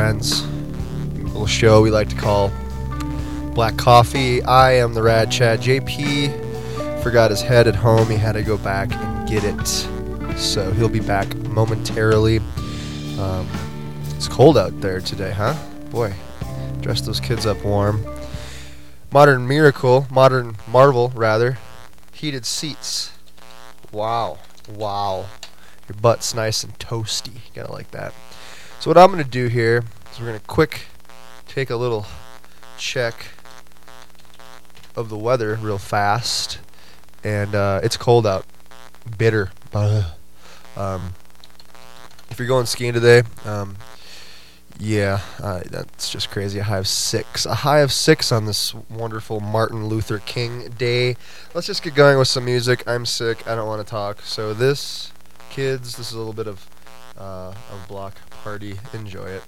Friends. Little show we like to call Black Coffee. I am the Rad Chad. JP forgot his head at home. He had to go back and get it. So he'll be back momentarily. Um, it's cold out there today, huh? Boy, dress those kids up warm. Modern miracle, modern marvel, rather. Heated seats. Wow. Wow. Your butt's nice and toasty. Gotta like that. So what I'm gonna do here is we're gonna quick take a little check of the weather real fast, and uh, it's cold out, bitter. Um, if you're going skiing today, um, yeah, uh, that's just crazy. A high of six. A high of six on this wonderful Martin Luther King Day. Let's just get going with some music. I'm sick. I don't want to talk. So this, kids, this is a little bit of uh, of block party. Enjoy it.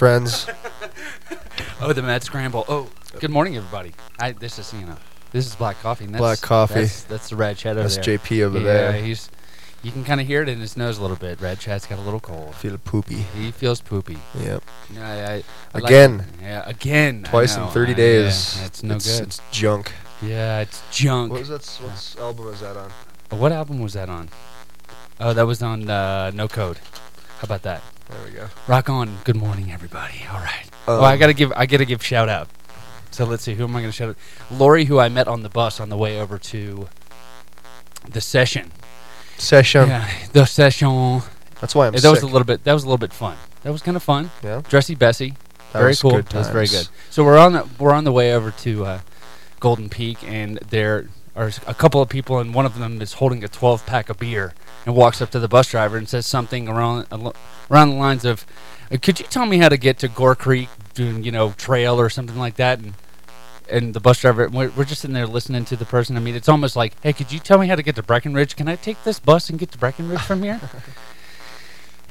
Friends. Oh, the Mad Scramble. Oh, good morning, everybody. I this is you know this is Black Coffee. And that's, Black Coffee. That's, that's the Rad Chad over there. That's there. JP over yeah, there. he's you can kind of hear it in his nose a little bit. Rad Chad's got a little cold. Feel poopy. He feels poopy. Yep. Yeah, I, I, I like- Again. yeah, again. Twice in 30 I- days. Yeah, it's no it's, good. It's junk. yeah, it's junk. What was that? What album was that on? What album was that on? Oh, that was on uh, No Code. How about that? There we go. Rock on. Good morning, everybody. All right. Um, oh, I gotta give. I gotta give shout out. So let's see. Who am I gonna shout out? Lori, who I met on the bus on the way over to the session. Session. Yeah, the session. That's why I'm that sick. was a little bit. That was a little bit fun. That was kind of fun. yeah. Dressy Bessie. That very was cool. good That was very good. So we're on the we're on the way over to uh, Golden Peak, and there are a couple of people, and one of them is holding a 12 pack of beer, and walks up to the bus driver and says something around around the lines of, "Uh, "Could you tell me how to get to Gore Creek, doing you know trail or something like that?" And and the bus driver, we're, we're just sitting there listening to the person. I mean, it's almost like, "Hey, could you tell me how to get to Breckenridge? Can I take this bus and get to Breckenridge from here?"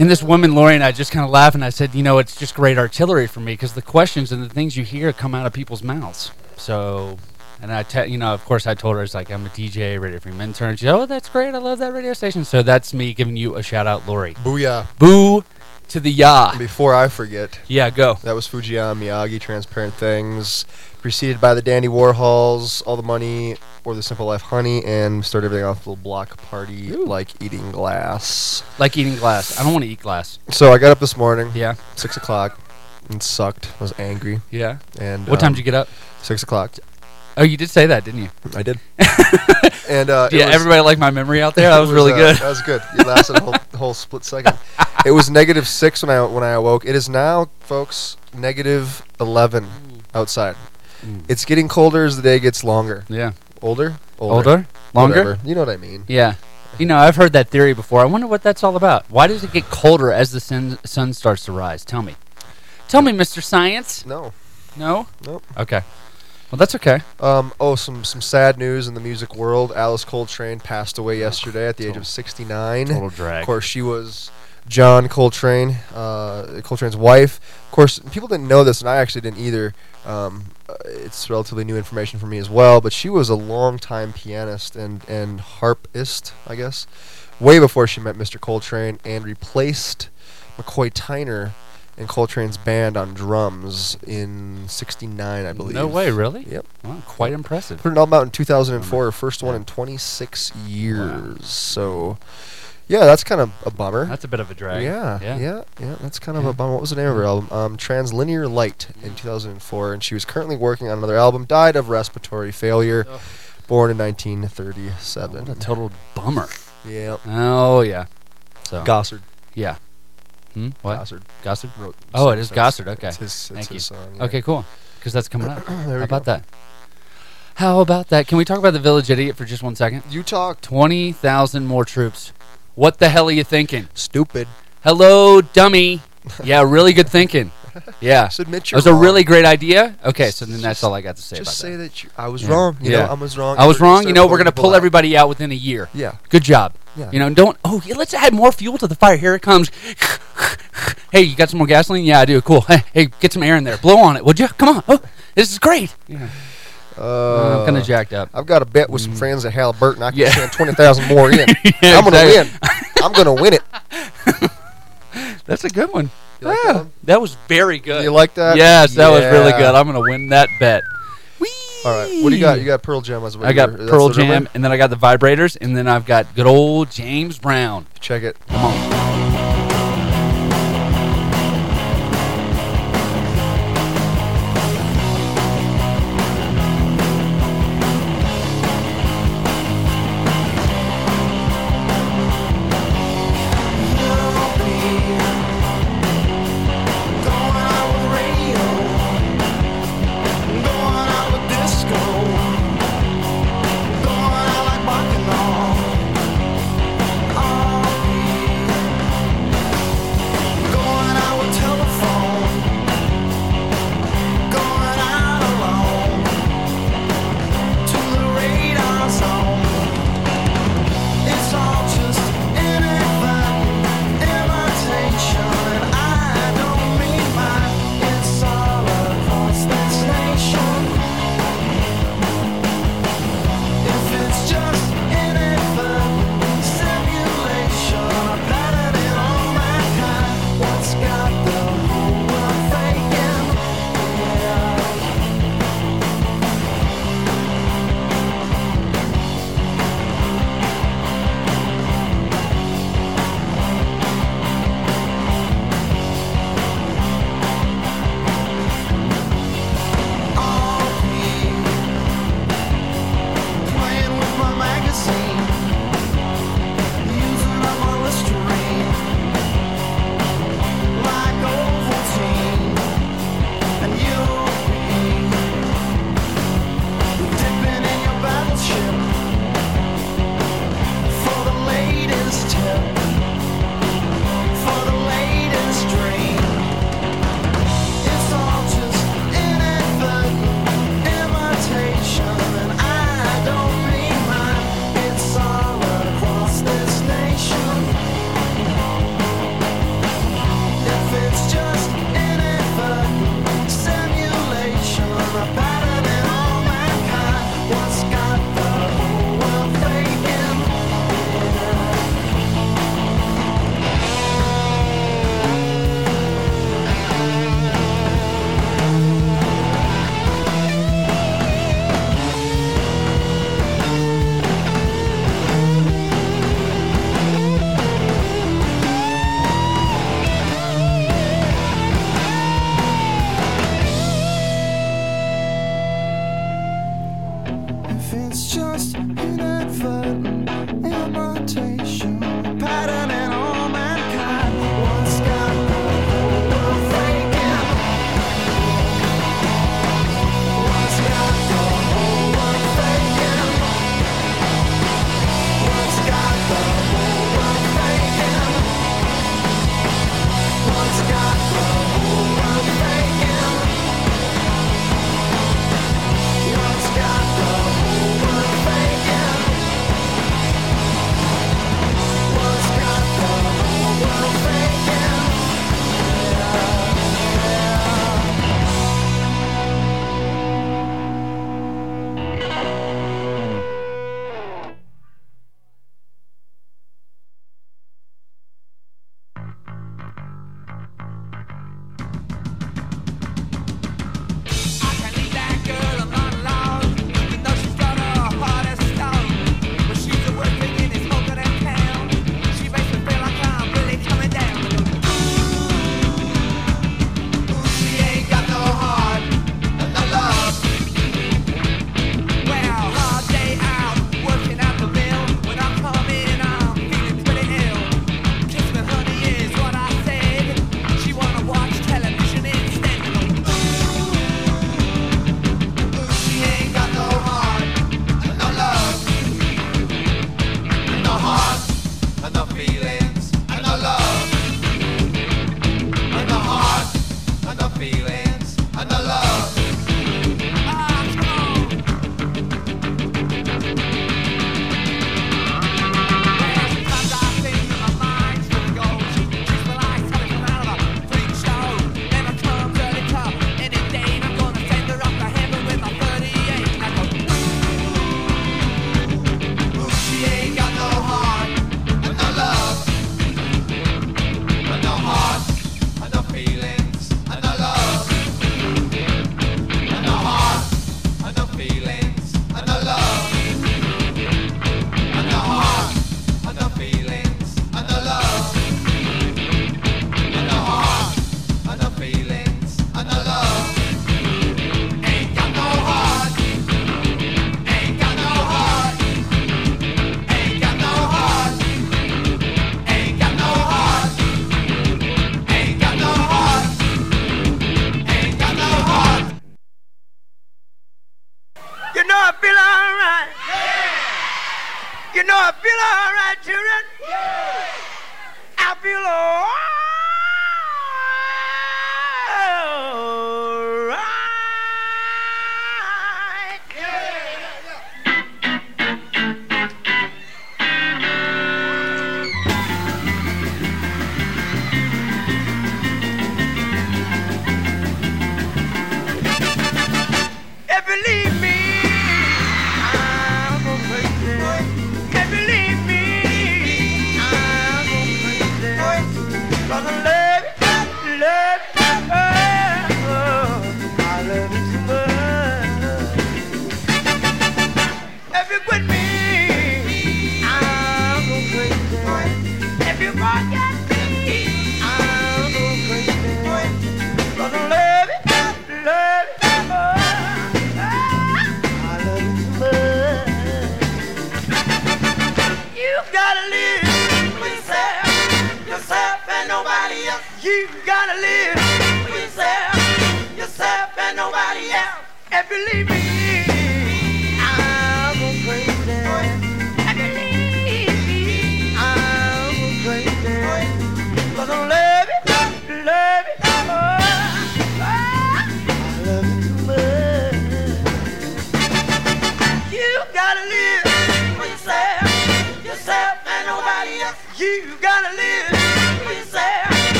And this woman, Lori, and I just kind of laughed, and I said, "You know, it's just great artillery for me because the questions and the things you hear come out of people's mouths." So, and I, te- you know, of course, I told her it's like I'm a DJ, Radio Free Minturn. She, said, "Oh, that's great! I love that radio station." So that's me giving you a shout out, Lori. Booyah. Boo to the ya. Before I forget, Yeah, go. that was Fujiya & Miyagi, Transparent Things, preceded by the Dandy Warhols, All the Money, or the Simple Life Honey, and started everything off with a little block party Ooh. like eating glass. Like eating glass. I don't want to eat glass. So I got up this morning, Yeah, six o'clock, and sucked. I was angry. yeah. And What time um, did you get up? Six o'clock. Oh, you did say that, didn't you? I did. and uh, Yeah, was- everybody liked my memory out there. That it was really uh, good. That was good. It lasted a whole, whole split second. It was negative six when I when I awoke. It is now, folks, negative eleven outside. Mm. It's getting colder as the day gets longer. Yeah. Older, Older? Longer? Whatever. You know what I mean. Yeah. You know, I've heard that theory before. I wonder what that's all about. Why does it get colder as the sun, sun starts to rise? Tell me. Tell me, Mr. Science. No. No? Nope. Okay. Well, that's okay. Um. Oh, some some sad news in the music world. Alice Coltrane passed away yesterday at the age of 69. Total drag. Of course, she was John Coltrane, uh, Coltrane's wife. Of course, people didn't know this, and I actually didn't either. Um, uh, it's relatively new information for me as well. But she was a longtime pianist and and harpist, I guess, way before she met Mr. Coltrane, and replaced McCoy Tyner and Coltrane's band on drums in '69, I believe. No way, really? Yep. Wow, quite impressive. Put an album out in 2004, her first one in 26 years. So, yeah, that's kind of a bummer. That's a bit of a drag. Yeah, Yeah. yeah, yeah, That's kind of Yeah. a bummer. What was the name of her album? Um, Translinear Light in 2004, and she was currently working on another album. Died of respiratory failure. Ugh. Born in 1937. What a total bummer. yeah. Oh yeah. So Gossard. yeah. Hmm? What? Gossard Gossard? wrote. Oh, it is Gossard, okay. It's his, it's Thank his you. song. yeah. Okay, cool. Because that's coming up. How about go. that? How about that? Can we talk about the Village Idiot for just one second? You talk Twenty thousand more troops. What the hell are you thinking? stupid. Hello, dummy. Yeah, really good thinking. Yeah. Admit That you're was a really great idea. Okay, so then that's all I got to say Just about say that. that you, I was Yeah. wrong. You Yeah. know, I was wrong. I was wrong. You know, we're gonna pull out. everybody out within a year. Yeah. Good job. Yeah. You know, don't. Oh, yeah, let's add more fuel to the fire. Here it comes. hey, you got some more gasoline? Yeah, I do. Cool. Hey, hey, get some air in there. Blow on it, would you? Come on. Oh, this is great. Yeah. Uh, I'm kind of jacked up. I've got a bet with some friends at Halliburton. I can Yeah. send twenty thousand more in. Yeah, I'm gonna exactly. win. I'm gonna win it. That's a good one. You like Yeah, that one? that was very good. You like that? Yes, that was really good. I'm gonna win that bet. Whee! All right. What do you got? You got Pearl Jam as well. I got Pearl Jam, and then I got the vibrators, and then I've got good old James Brown. Check it. Come on.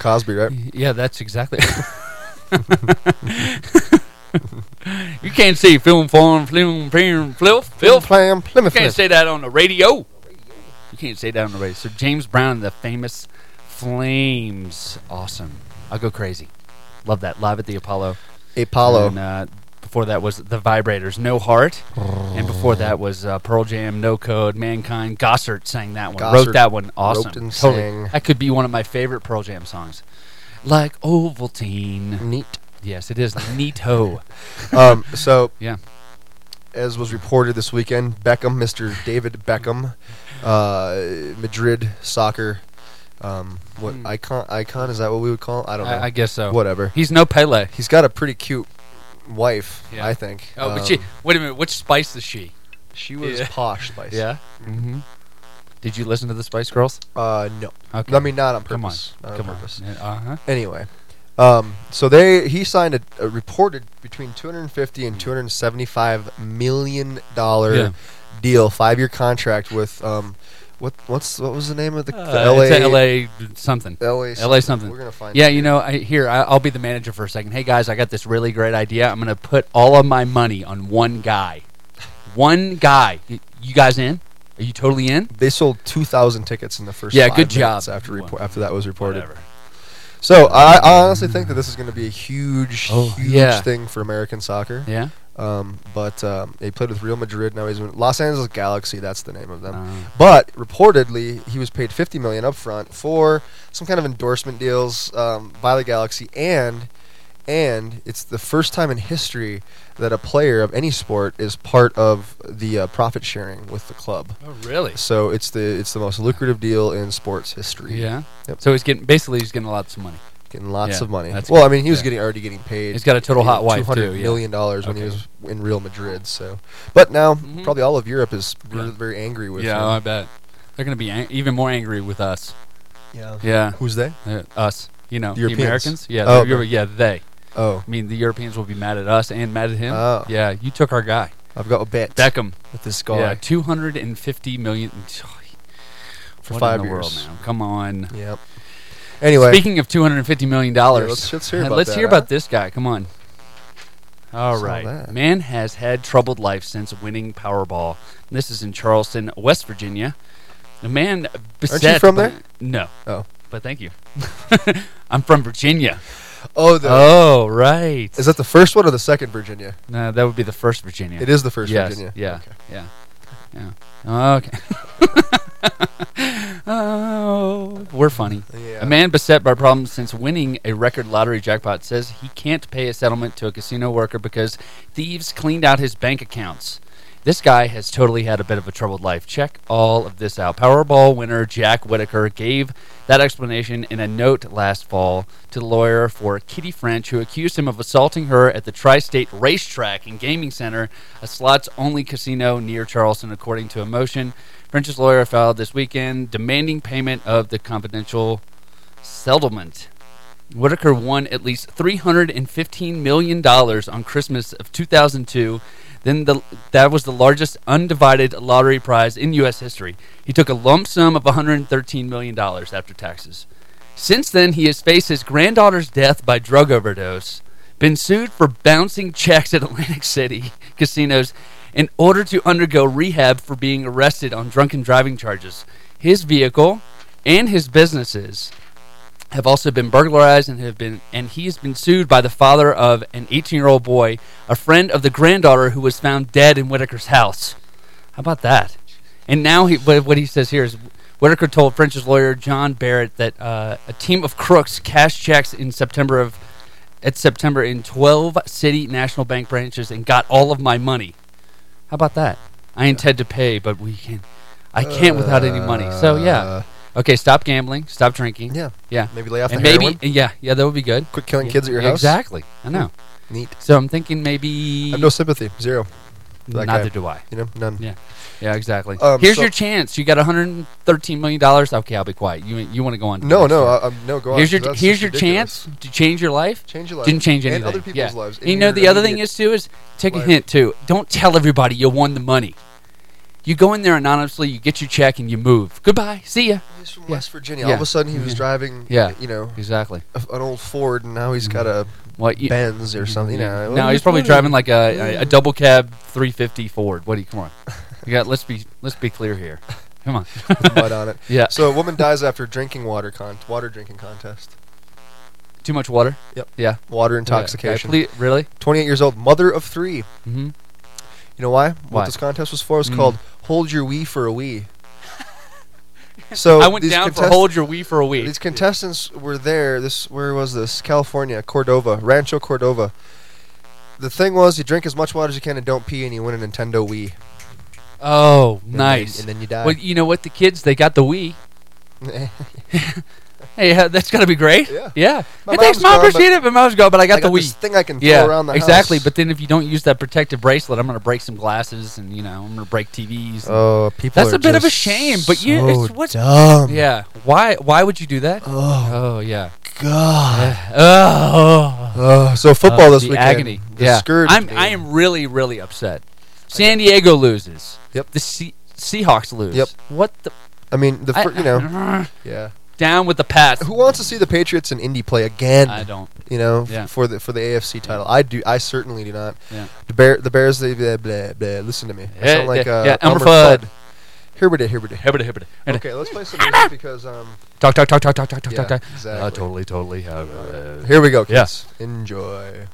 Cosby, right? Yeah, that's exactly. you can't say film, film, film, film, film, film. Plymouth. You can't say that on the radio. You can't say that on the radio. So James Brown and the famous Flames, awesome. I'll go crazy. Love that live at the Apollo. Apollo. And, uh, before that was the Vibrators, No Heart, and before that was uh, Pearl Jam, No Code, Mankind. Gossard sang that one. Gossard wrote that one. Awesome. totally. sang. That could be one of my favorite Pearl Jam songs. Like Ovaltine. Neat. Yes, it is neato. Um, so, yeah. as was reported this weekend, Beckham, Mr. David Beckham, uh, Madrid soccer. Um, what Hmm. icon? Icon is that what we would call? It? I don't know. I, I guess so. Whatever. He's no Pele. He's got a pretty cute wife, Yeah. I think. Oh, but Um, she. Wait a minute. Which Spice is she? she was Yeah. posh spice. Mm-hmm. Did you listen to the Spice Girls? Uh, no. Okay. I mean, not on purpose. Come on. Not Come on on. Uh huh. Anyway, um, so they he signed a, a reported between 250 and 275 million dollar Yeah. deal, five year contract with um, what what's what was the name of the, the Uh, LA it's a LA something. LA LA something. We're gonna find. Yeah, you know, I, here I, I'll be the manager for a second. Hey guys, I got this really great idea. I'm gonna put all of my money on one guy. One guy. You guys in? Are you totally in? they sold 2,000 tickets in the first. Yeah, good job. After Well, after that was reported. Whatever. So I, I honestly think that this is going to be a huge, Oh, huge yeah. thing for American soccer. Yeah. Um, but um, he played with Real Madrid. Now he's in Los Angeles Galaxy. That's the name of them. Uh, But reportedly, he was paid 50 million up front for some kind of endorsement deals um, by the Galaxy, and and it's the first time in history that a player of any sport is part of the uh, profit sharing with the club. oh, really? So it's the it's the most lucrative deal in sports history. Yeah. Yep. So he's getting basically he's getting lots of money. Getting lots Yeah, of money. that's Well, good. I mean, he was Yeah. getting already getting paid. He's got a total hot wife, 200 too, yeah. million dollars when he was in Real Madrid. So, but now Mhm. probably all of Europe is really, very angry with yeah, him. I bet they're gonna be ang- even more angry with us. yeah. Yeah. Who's they? Uh, us. You know, The the, Europeans? Americans. Yeah. Oh, the okay. yeah. They. Oh, I mean, the Europeans will be mad at us and mad at him. Oh. Yeah. You took our guy, I've got a bet Beckham. with this guy Yeah. Two hundred and fifty million. for What five in the years. world, man? Come on. Yep. Anyway, Speaking of two hundred and fifty million dollars, Yeah, let's- let's hear uh, about let's that, hear huh? about this guy. Come on. All Saw right, that. man has had troubled life since winning Powerball. This is in Charleston, West Virginia. The man beset. from by- there? No. Oh. But thank you. I'm from Virginia. Oh, the Oh, right. is that the first one or the second Virginia? No, that would be the first Virginia. It is the first yes. Virginia. Yeah. Okay. Yeah. Yeah. Okay. oh, we're funny. Yeah. A man beset by problems since winning a record lottery jackpot says he can't pay a settlement to a casino worker because thieves cleaned out his bank accounts. This guy has totally had a bit of a troubled life. Check all of this out. Powerball winner Jack Whittaker gave that explanation in a note last fall to the lawyer for Kitty French, who accused him of assaulting her at the Tri State Racetrack and Gaming Center, a slots only casino near Charleston, according to a motion. French's lawyer filed this weekend demanding payment of the confidential settlement. Whittaker won at least $315 million on Christmas of 2002. Then the, that was the largest undivided lottery prize in U.S. history. He took a lump sum of $113 million after taxes. Since then, he has faced his granddaughter's death by drug overdose, been sued for bouncing checks at Atlantic City casinos in order to undergo rehab for being arrested on drunken driving charges. His vehicle and his businesses have also been burglarized and have been and he has been sued by the father of an 18-year-old boy, a friend of the granddaughter who was found dead in Whittaker's house. How about that? And now he what, he says here is Whitaker told French's lawyer John Barrett that uh, a team of crooks cashed checks in September of at September in 12 city national bank branches and got all of my money. How about that? I intend to pay, but we can I can't without any money. So yeah. Uh, Okay, stop gambling, stop drinking. yeah. Yeah. Maybe lay off And the maybe heroin. yeah, yeah, that would be good. Quit killing Yeah, kids at your house. Exactly. I know. Neat. So I'm thinking maybe I have no sympathy. Zero. That guy. neither do I. You know, none. Yeah. Yeah, exactly. Um, Here's so- your chance. You got 113 million dollars. Okay, I'll be quiet. You you want to go on? No, no. I, I'm no. Go on. here's your 'cause that's here's your ridiculous. chance to change your life. Change your life. Didn't change anything. And other people's yeah. lives. And you know the other thing is too is take a hint too. Don't tell everybody you won the money. You go in there anonymously, you get your check, and you move. Goodbye. See ya. He's from Yeah. West Virginia. Yeah. All of a sudden, he was driving. Yeah. You know, Exactly. a- an old Ford, and now he's got a What you, Benz or something. You know, No, he's probably driving like a, a, a double cab 350 Ford. What do you? Come on. You got. Let's be let's be clear here. Come on. with mud on it. Yeah. So a woman dies after drinking water con water drinking contest. Too much water. Yep. Yeah. Water intoxication. ple- really? 28 years old, mother of three. Mm-hmm. You know why? Why? What this contest was for? Was Mm. called "Hold Your Wee for a Wee." So I went down for hold your wee for a week. These contestants were there. This where was this? California, Cordova, Rancho Cordova. The thing was, you drink as much water as you can and don't pee, and you win a Nintendo Wii. oh, And then- nice. and then you die. well, you know what? The kids they got the Wii. Hey, uh, that's gotta be great. Yeah. Yeah. My Hey, thanks, mom. gone, Appreciate it. But mom's go. But I got I the got Wii. this thing I can throw yeah, around the exactly. house. But then if you don't use that protective bracelet, I'm gonna break some glasses, and you know I'm gonna break TVs. oh, people. That's a bit of a shame, but you- so it's what- dumb. yeah. Why? Why would you do that? Oh Oh yeah. God. oh. Oh, so football Uh, this the weekend. agony. The yeah. scourge I'm me. I am really really upset. San Diego loses. Yep. The Se- Seahawks lose. Yep. What the? I mean, the I- fir- you know, yeah. Down with the Pats. Who wants to see the Patriots and Indy play again? I don't. you know, Yeah. for the for the AFC title. I do. I certainly do not. Yeah. The bear, the Bears. They blah blah blah. Listen to me. I sound like yeah, uh, yeah, Elmer Elmer Fudd. Fudd. Here we here we Hibbity, hibbity. Okay, let's play some music because um. Talk, talk, talk, talk, talk, talk, talk, Yeah, talk, talk. exactly. Uh, totally, totally. Uh, Here we go, Yeah. kids. Enjoy.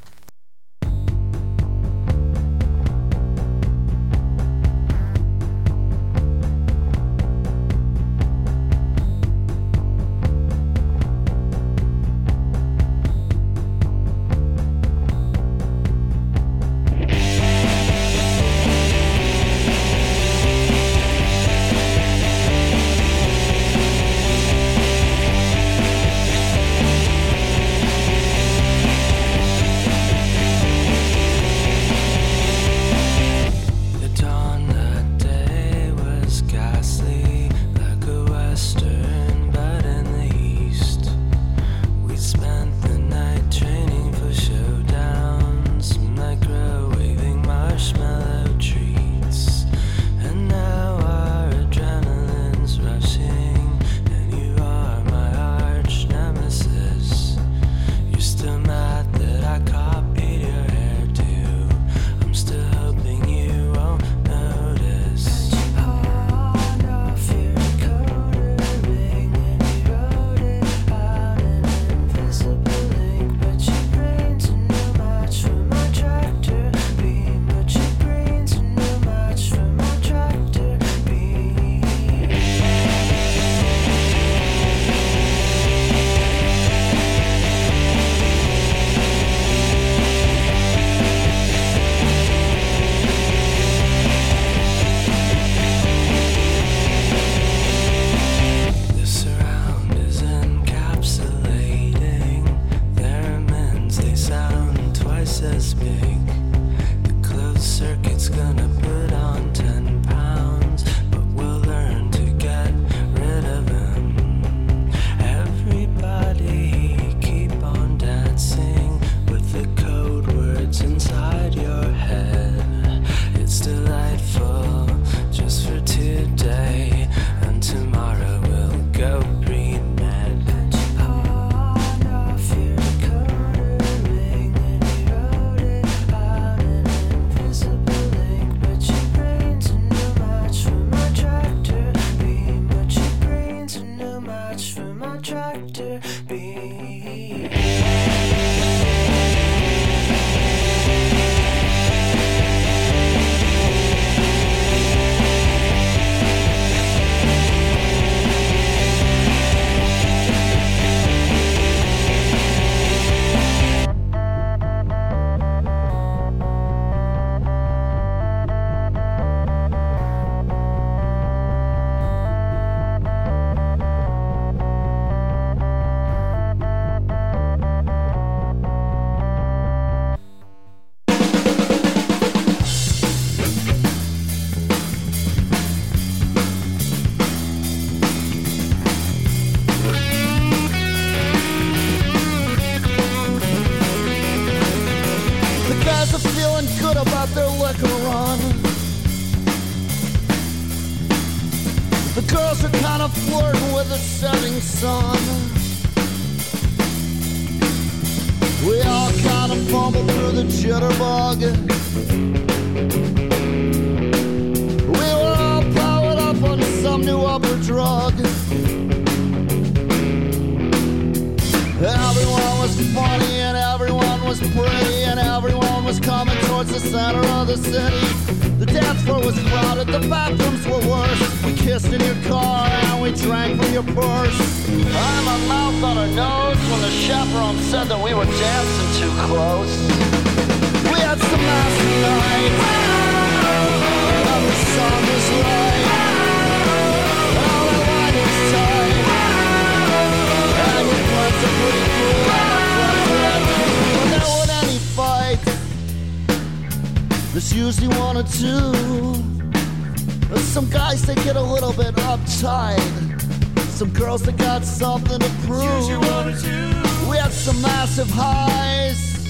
some massive highs.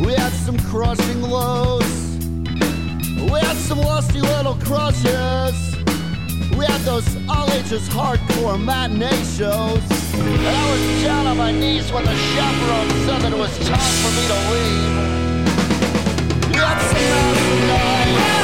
We had some crushing lows. We had some lusty little crushes. We had those all ages hardcore matinee shows. And I was down on my knees when the chaperone said that it was time for me to leave. We had some massive nights.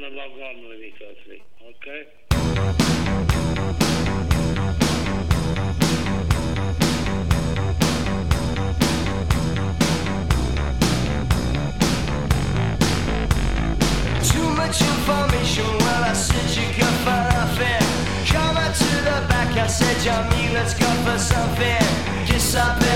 going to log on with me, Cosby. Okay? Too much information. Well, I said you got far off it. Come out to the back. I said, Johnny, let's go for something. Guess I've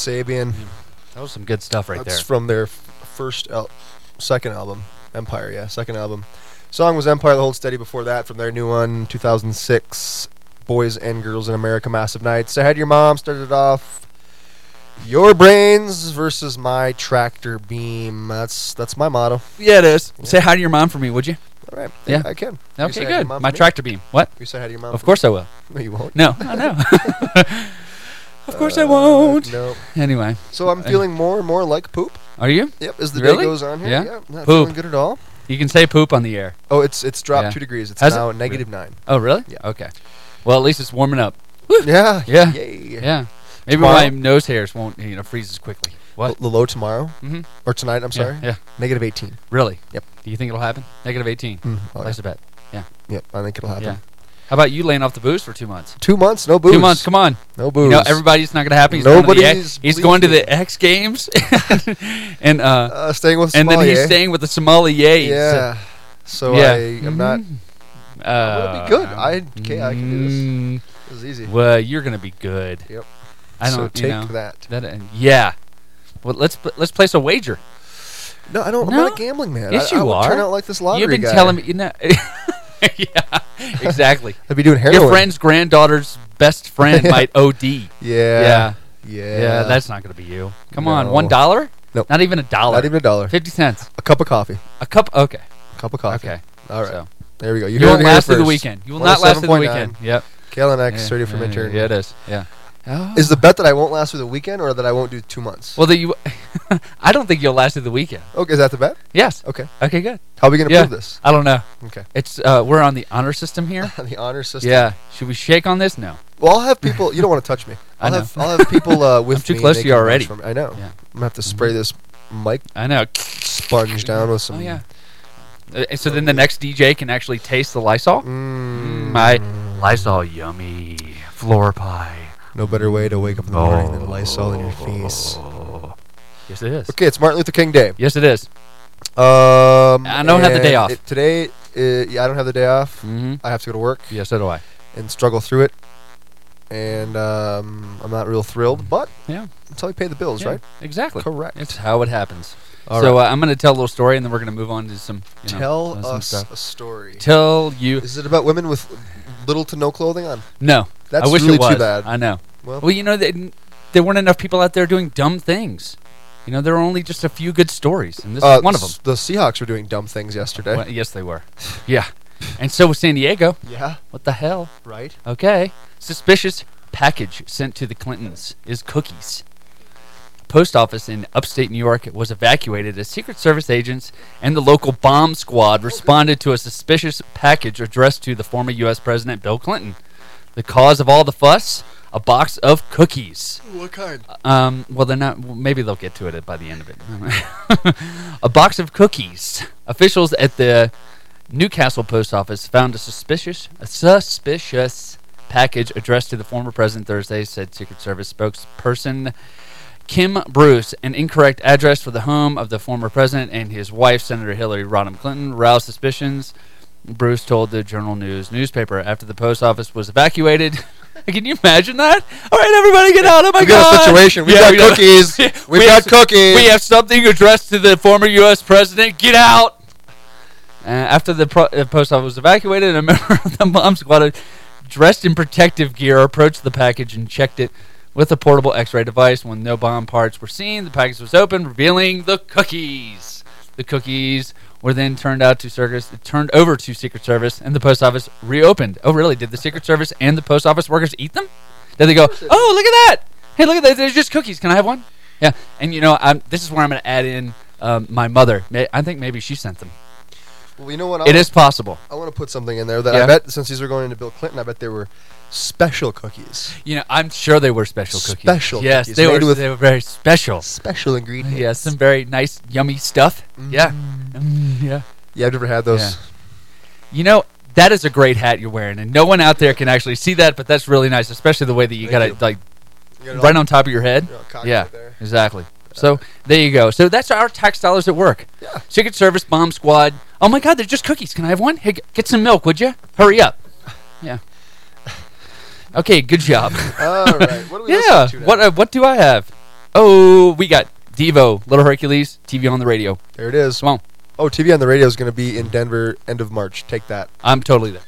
Kasabian. Mm. That was some good stuff right That's there. from their first, al- second album, Empire. Yeah, second album. Song was Empire. The Hold Steady. Before that, from their new one, 2006, Boys and Girls in America, Massive Nights. I had your mom started off. Your brains versus my tractor beam. That's that's my motto. yeah, it is. Say hi to your mom for me, would you? All right. Yeah. I can. You Okay, say hi to your good. mom My me? tractor beam. What? You say hi to your mom. Of for course I will. No, you won't. No, I know. of course I Uh, won't. No. Anyway, So I'm feeling more and more like poop. are you? Yep, as the Really? day goes on here. Yeah? not Poop. feeling good at all. You can say poop on the air. Oh, it's it's dropped Yeah. two degrees. It's Has it? now negative nine. Oh, really? Yeah. Okay. Well, at least it's warming up. Yeah. Yeah. Yay. Yeah. Maybe Tomorrow? my nose hairs won't, you know, freeze as quickly. What? The low tomorrow Mm-hmm. or tonight? I'm sorry. Yeah. Negative 18. Really? Yep. Do you think it'll happen? Negative 18. Mm. Oh, Place a bet. yeah. Yep. I think it'll happen. Yeah. How about you laying off the booze for two months? Two months, no booze. Two months. Come on. No booze. You know, everybody's not going to happen. He's going to the Nobody's he's going to the X Games, and uh, uh, staying with and then he's staying with the sommeliers. Yeah. So Yeah. I am not. Mhm. Uh, gonna be good. I- okay, I can do this. mm, This is easy. Well, you're going to be good. Yep. I don't. take you know, that. that. uh, yeah. Well, let's let's place a wager. No, I don't. I'm not a gambling man. Yes, I, I you Turn are. out like this lottery You've been guy. telling me, you know. yeah, exactly. I'd be doing heroin. Your friend's granddaughter's best friend might OD. Yeah. Yeah. Yeah. Yeah, that's not going to be you. Come on, No. one dollar? Nope. Not even a dollar. not even a dollar. Fifty cents. A cup of coffee. A cup. Okay. A cup of coffee. Okay. All right. So There we go. You, you won't last through the weekend. You will not last through the weekend. Yep. Kalen X, Yeah, ready for yeah, midterm. Yeah, it is. Yeah. Oh. Is the bet that I won't last through the weekend or that I won't do two months? well that you? I don't think you'll last through the weekend. okay, is that the bet? Yes. Okay. Okay. Good. How are we going to Yeah. prove this? I don't know. Okay. It's uh, we're on the honor system here. the honor system. yeah. Should we shake on this? No. Well, I'll have people. You don't want to touch me. I I'll know. have I'll have people uh, with I'm too close to you already. I know. Yeah. I'm gonna have to spray this mic I know. sponge down with some. Oh yeah. Uh, so then the next DJ can actually taste the Lysol. Mm, My Lysol, yummy floor pie. No better way to wake up in the morning than Lysol in your face. Yes, it is. Okay, it's Martin Luther King Day. Yes, it is. Um, I don't have the day off. it- today, uh, yeah, I don't have the day off. Mm-hmm. I have to go to work Yes, so do I. and struggle through it, and um, I'm not real thrilled. But Yeah. until we pay the bills, Yeah, right? Exactly. Correct. It's how it happens. All so right. uh, I'm going to tell a little story, and then we're going to move on to some. You know, Tell uh, some us stuff. a story. Tell you. Is it about women with little to no clothing on? No. That's I wish really it was. too bad. I know. Well- Well, you know, they, there weren't enough people out there doing dumb things. You know, there were only just a few good stories, and this Uh, is one of them. The Seahawks were doing dumb things yesterday. Well, yes, they were. Yeah. And so was San Diego. Yeah, What the hell? right. Okay. Suspicious package sent to the Clintons is cookies. Post office in upstate New York was evacuated as Secret Service agents and the local bomb squad responded to a suspicious package addressed to the former U.S. President Bill Clinton. The cause of all the fuss? A box of cookies. What kind? Um, well, they're not. well, Maybe they'll get to it by the end of it. a box of cookies. Officials at the Newcastle post office found a suspicious, a suspicious package addressed to the former president Thursday. Said Secret Service spokesperson Kim Bruce. An incorrect address for the home of the former president and his wife, Senator Hillary Rodham Clinton, roused suspicions. Bruce told the Journal News newspaper after the post office was evacuated. Can you imagine that? All right, everybody, get out! Oh my We got a situation. We've Yeah, got we cookies. We We've have got cookies. We have something addressed to the former U.S. president. Get out! Uh, after the pro- uh, post office was evacuated, a member of the bomb squad, dressed in protective gear, approached the package and checked it with a portable X-ray device. When no bomb parts were seen, the package was opened, revealing the cookies. The cookies were then turned out to circus, turned over to Secret Service, and the post office reopened. Oh, really? Did the Secret Service and the post office workers eat them? Did they go? Oh, look at that! Hey, look at that! There's just cookies. Can I have one? Yeah. And you know, I'm, this is where I'm going to add in um, my mother. I think maybe she sent them. Well, you know what? I It is possible. I want to put something in there that Yeah. I bet since these were going into Bill Clinton, I bet they were special cookies, You know, I'm sure they were special cookies. Special Yes, cookies they made were. with- they were very special. special ingredients. Yeah, some very nice, yummy stuff. Yeah. Mm, yeah. Yeah, I've never had those. Yeah. You know, that is a great hat you're wearing, and no one out there can actually see that, but that's really nice, especially the way that you Thank got you. it like got right on top of your head. Yeah, right exactly. So there you go. So that's our tax dollars at work. Yeah. Secret Service bomb squad. Oh my God, they're just cookies. Can I have one? Hey, get some milk, would you? Hurry up. Yeah. Okay, good job. All right. What yeah. What uh, what do I have? Oh, we got Devo, Little Hercules, TV on the radio. There it is. Come on. Oh, TV on the radio is going to be in Denver end of March. Take that. I'm totally there.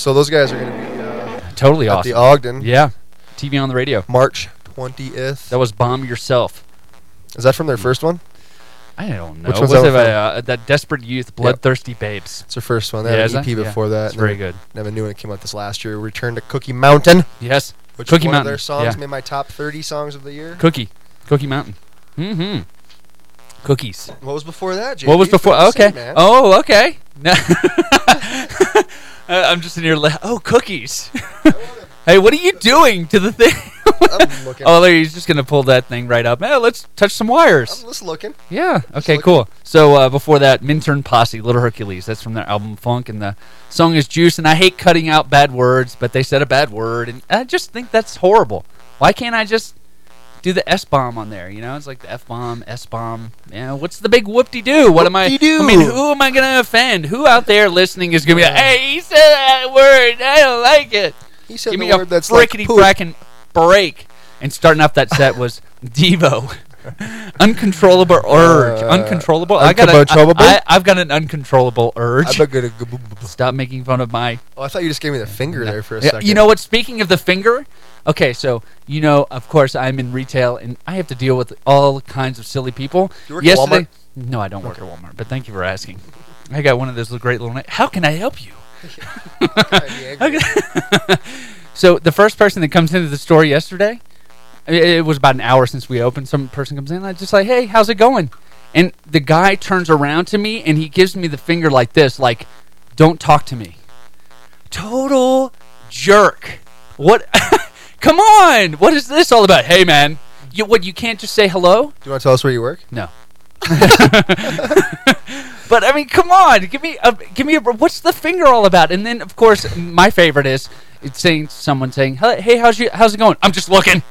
So those guys are going to be uh, Totally at awesome. the Ogden, yeah. TV on the radio. March 20th. That was Bomb Yourself. Is that from their first one? I don't know. Which was one's it that uh, that Desperate Youth, Bloodthirsty Babes? It's their first one. They Yeah, had is an EP that? Yeah. before that. It's and very then good. They have a new one that came out this last year. Return to Cookie Mountain, Yes. which Cookie is one Mountain. of their songs yeah. made my top 30 songs of the year. Cookie. Cookie Mountain. Mm-hmm. Cookies. What was before that? JP? What was before? Okay. man? Oh, okay. No. Uh, I'm just in here. La- oh, cookies. hey, what are you doing to the thing? I'm looking. oh, there, he's just gonna pull that thing right up. Hey, let's touch some wires. I'm just looking. Yeah. Okay. looking. Cool. So uh, before that, Minturn Posse, Little Hercules. That's from their album Funk, and the song is Juice. And I hate cutting out bad words, but they said a bad word, and I just think that's horrible. Why can't I just do the S bomb on there? You know, it's like the F bomb, S bomb. You know, what's the big whoop de doo? What am I? I mean, who am I gonna offend? Who out there listening is gonna be like, "Hey, he said that word. I don't like it." He said Give the me a word that's like frickety frackin' break. And starting off that set was Devo. uncontrollable urge. Uh, uncontrollable. I got a, uncontrollable? I, I, have got an uncontrollable urge. Gonna go- Stop making fun of my. Oh, I thought you just gave me the finger there for a Yeah, second. You know what? Speaking of the finger, okay, so you know, of course, I'm in retail and I have to deal with all kinds of silly people. You work at Yesterday, Walmart? no, I don't work at Walmart, but thank you for asking. I got one of those great little. How can I help you? I'd be angry. So the first person that comes into the store yesterday, it was about an hour since we opened. Some person comes in, and I just like, "Hey, how's it going?" And the guy turns around to me and he gives me the finger like this, like, "Don't talk to me." Total jerk. What? Come on! What is this all about? Hey, man, you what? You can't just say hello? Do you want to tell us where you work? No. but I mean, come on, give me a give me a what's the finger all about? And then of course my favorite is it's saying someone saying, "Hey, how's you how's it going?" I'm just looking.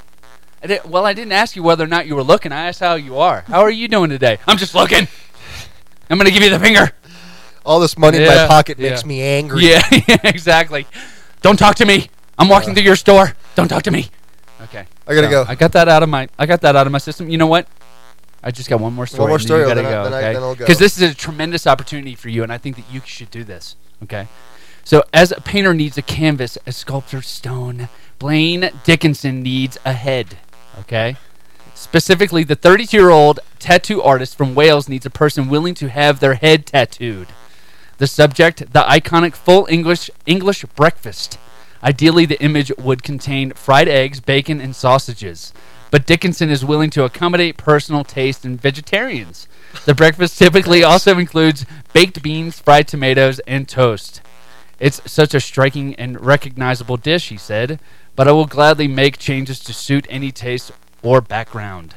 I di- well, I didn't ask you whether or not you were looking. I asked how you are. How are you doing today? I'm just looking. I'm gonna give you the finger. All this money in my pocket yeah. makes me angry. Yeah, yeah, exactly. Don't talk to me. I'm walking through your store. Don't talk to me. Okay. I gotta So, go. I got that out of my I got that out of my system. You know what? I just got one more story. One more and then story, You gotta then go. I- okay? then I'll go. Because this is a tremendous opportunity for you, and I think that you should do this. Okay. So, as a painter needs a canvas, a sculptor stone, Blaine Dickinson needs a head. Okay. Specifically, the 32 year old tattoo artist from Wales needs a person willing to have their head tattooed. The subject, the iconic full English English breakfast. Ideally, the image would contain fried eggs, bacon, and sausages. But Dickinson is willing to accommodate personal taste in vegetarians. The breakfast typically also includes baked beans, fried tomatoes, and toast. It's such a striking and recognizable dish, he said, but I will gladly make changes to suit any taste or background.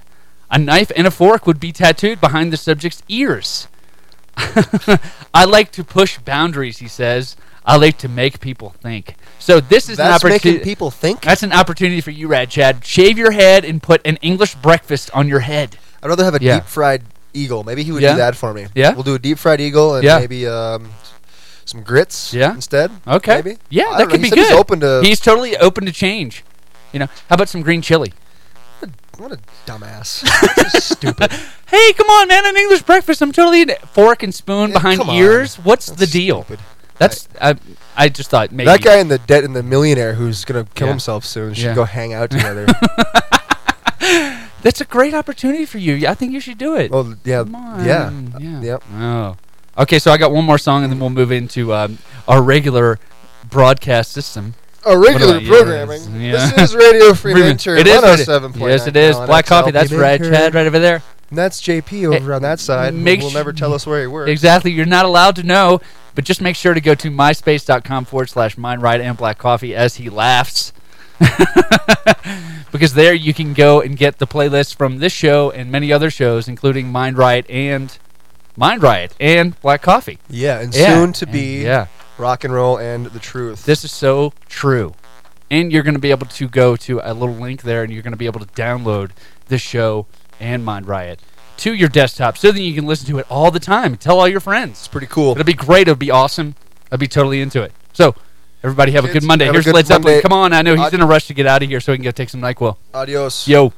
A knife and a fork would be tattooed behind the subject's ears. I like to push boundaries, he says. I like to make people think. So this is That's an making opportunity. people think. That's an opportunity for you, Rad Chad. Shave your head and put an English breakfast on your head. I'd rather have a Yeah. deep fried eagle. Maybe he would Yeah? do that for me. Yeah? We'll do a deep fried eagle and Yeah. maybe um, some grits Yeah? instead. Okay. Maybe. Yeah, that know. could He be said good. He's open to. He's totally open to change. You know, how about some green chili? what a dumbass. This is stupid. Hey, come on, man! An English breakfast. I'm totally in it. fork and spoon Yeah, behind come on. ears. What's the That's deal? stupid. That's I. I just thought maybe That guy in the debt and the millionaire who's gonna kill Yeah. himself soon should Yeah. go hang out together. That's a great opportunity for you. I think you should do it. well, yeah, Come on. yeah, Yeah. yep. Oh. Okay, so I got one more song, and then we'll move into um, our regular broadcast system. A regular about you? programming. Yeah. This is Radio Free It Minturn. is. radio- 107.9 Yes, it is. on Black coffee. That's Rad Minturn. Chad right over there. And that's JP over on that side. make will never tell us where he works. Exactly. You're not allowed to know, but just make sure to go to myspace.com forward slash mind right and black coffee as he laughs. because there you can go and get the playlist from this show and many other shows, including Mind Right and Mind Riot and Black Coffee. Yeah, and Yeah. soon to And- be yeah. rock and roll and the truth. This is so true. And you're going to be able to go to a little link there and you're going to be able to download this show and Mind Riot to your desktop so that you can listen to it all the time. Tell all your friends. it's pretty cool. It'll be great. It'll be awesome. I'd be totally into it. So, everybody have a good Monday. Here's good Led Zeppelin. Come on. I know he's Ad- in a rush to get out of here so he can go take some NyQuil. Adios. Yo.